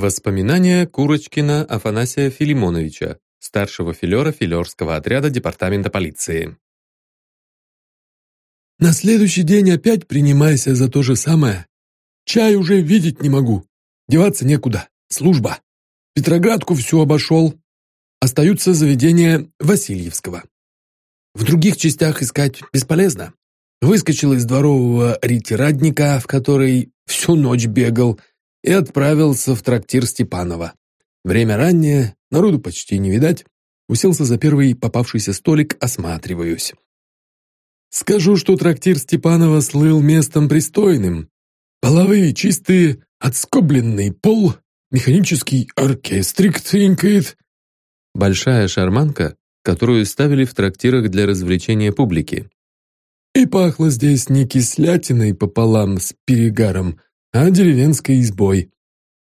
Воспоминания Курочкина Афанасия Филимоновича, старшего филера филерского отряда департамента полиции. На следующий день опять принимайся за то же самое. Чай уже видеть не могу. Деваться некуда. Служба. Петроградку всю обошел. Остаются заведения Васильевского. В других частях искать бесполезно. Выскочил из дворового ретирадника, в который всю ночь бегал, и отправился в трактир Степанова. Время раннее, народу почти не видать. Уселся за первый попавшийся столик, осматриваюсь. Скажу, что трактир Степанова слыл местом пристойным. Половые чистые, отскобленный пол, механический оркестрик тринкает. Большая шарманка, которую ставили в трактирах для развлечения публики. И пахло здесь не кислятиной пополам с перегаром, а деревенской избой.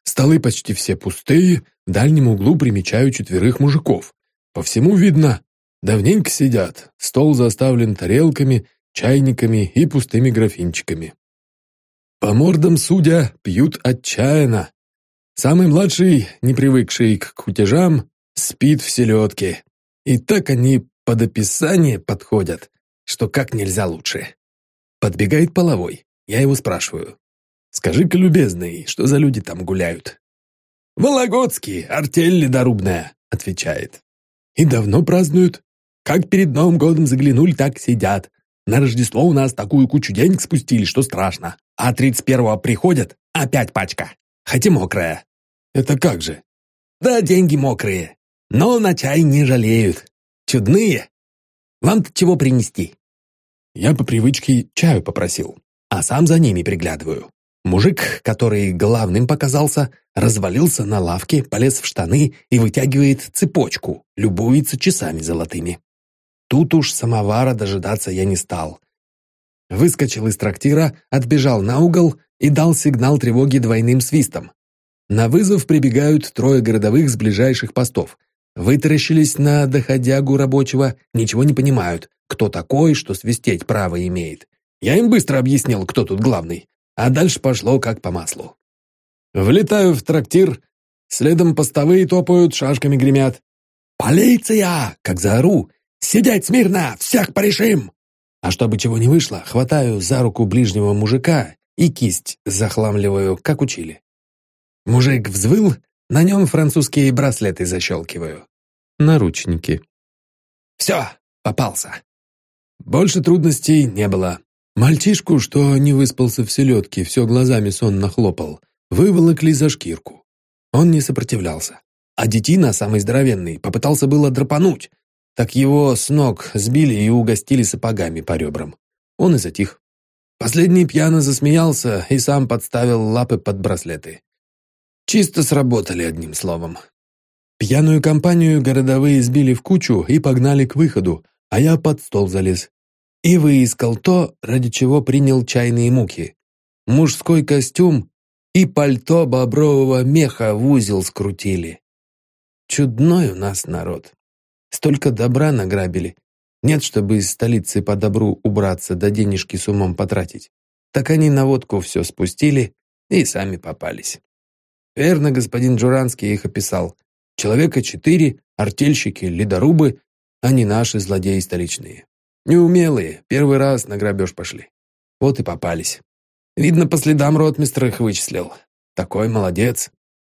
Столы почти все пустые, в дальнем углу примечаю четверых мужиков. По всему видно, давненько сидят, стол заставлен тарелками, чайниками и пустыми графинчиками. По мордам судя, пьют отчаянно. Самый младший, не привыкший к кутежам, спит в селедке. И так они под описание подходят, что как нельзя лучше. Подбегает половой. Я его спрашиваю. Скажи-ка, любезный, что за люди там гуляют?» «Вологодский, артель ледорубная», — отвечает. «И давно празднуют? Как перед Новым годом заглянули, так сидят. На Рождество у нас такую кучу денег спустили, что страшно. А 31-го приходят, опять пачка. Хотя мокрая». «Это как же?» «Да деньги мокрые. Но на чай не жалеют. Чудные. Вам-то чего принести?» Я по привычке чаю попросил, а сам за ними приглядываю. Мужик, который главным показался, развалился на лавке, полез в штаны и вытягивает цепочку, любуется часами золотыми. Тут уж самовара дожидаться я не стал. Выскочил из трактира, отбежал на угол и дал сигнал тревоги двойным свистом. На вызов прибегают трое городовых с ближайших постов. Вытаращились на доходягу рабочего, ничего не понимают, кто такой, что свистеть право имеет. Я им быстро объяснил, кто тут главный а дальше пошло как по маслу. Влетаю в трактир, следом постовые топают, шашками гремят. «Полиция!» — как заору. «Сидеть смирно! Всех порешим!» А чтобы чего не вышло, хватаю за руку ближнего мужика и кисть захламливаю, как учили. Мужик взвыл, на нем французские браслеты защелкиваю. Наручники. Все, попался. Больше трудностей не было. Мальчишку, что не выспался в селедке, все глазами сонно хлопал, выволокли за шкирку. Он не сопротивлялся. А детина, самый здоровенный, попытался было драпануть. Так его с ног сбили и угостили сапогами по ребрам. Он и затих. Последний пьяно засмеялся и сам подставил лапы под браслеты. Чисто сработали, одним словом. Пьяную компанию городовые сбили в кучу и погнали к выходу, а я под стол залез и выискал то, ради чего принял чайные муки. Мужской костюм и пальто бобрового меха в узел скрутили. Чудной у нас народ. Столько добра награбили. Нет, чтобы из столицы по добру убраться, да денежки с умом потратить. Так они на водку все спустили и сами попались. Верно, господин Джуранский их описал. Человека четыре, артельщики, ледорубы, а не наши злодеи столичные. Неумелые, первый раз на грабеж пошли. Вот и попались. Видно, по следам ротмистр их вычислил. Такой молодец.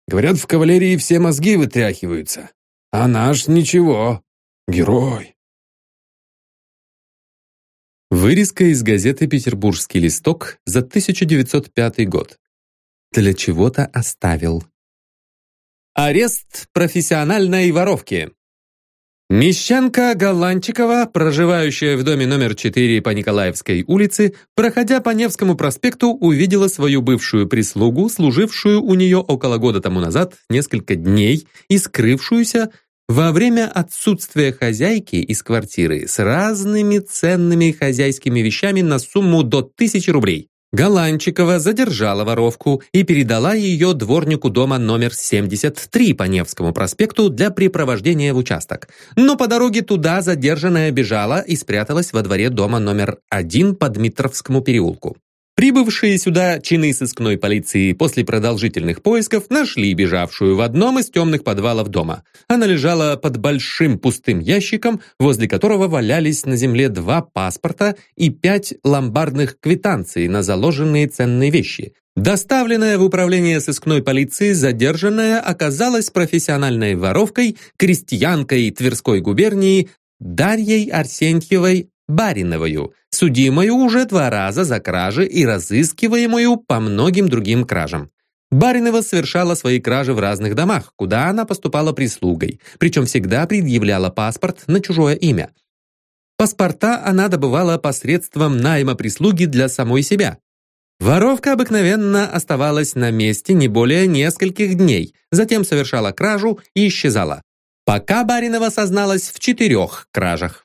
Говорят, в кавалерии все мозги вытряхиваются. А наш ничего. Герой. Вырезка из газеты «Петербургский листок» за 1905 год. Для чего-то оставил. Арест профессиональной воровки. Мещанка Голландчикова, проживающая в доме номер 4 по Николаевской улице, проходя по Невскому проспекту, увидела свою бывшую прислугу, служившую у нее около года тому назад несколько дней и скрывшуюся во время отсутствия хозяйки из квартиры с разными ценными хозяйскими вещами на сумму до тысячи рублей. Голанчикова задержала воровку и передала ее дворнику дома номер 73 по Невскому проспекту для припровождения в участок. Но по дороге туда задержанная бежала и спряталась во дворе дома номер 1 по Дмитровскому переулку. Прибывшие сюда чины сыскной полиции после продолжительных поисков нашли бежавшую в одном из темных подвалов дома. Она лежала под большим пустым ящиком, возле которого валялись на земле два паспорта и пять ломбардных квитанций на заложенные ценные вещи. Доставленная в управление сыскной полиции задержанная оказалась профессиональной воровкой, крестьянкой Тверской губернии Дарьей Арсентьевой Бариновою, судимую уже два раза за кражи и разыскиваемую по многим другим кражам. Баринова совершала свои кражи в разных домах, куда она поступала прислугой, причем всегда предъявляла паспорт на чужое имя. Паспорта она добывала посредством найма прислуги для самой себя. Воровка обыкновенно оставалась на месте не более нескольких дней, затем совершала кражу и исчезала. Пока Баринова созналась в четырех кражах.